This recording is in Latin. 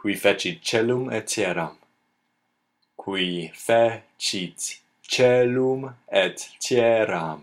qui fecit celum et terram qui fecit celum et terram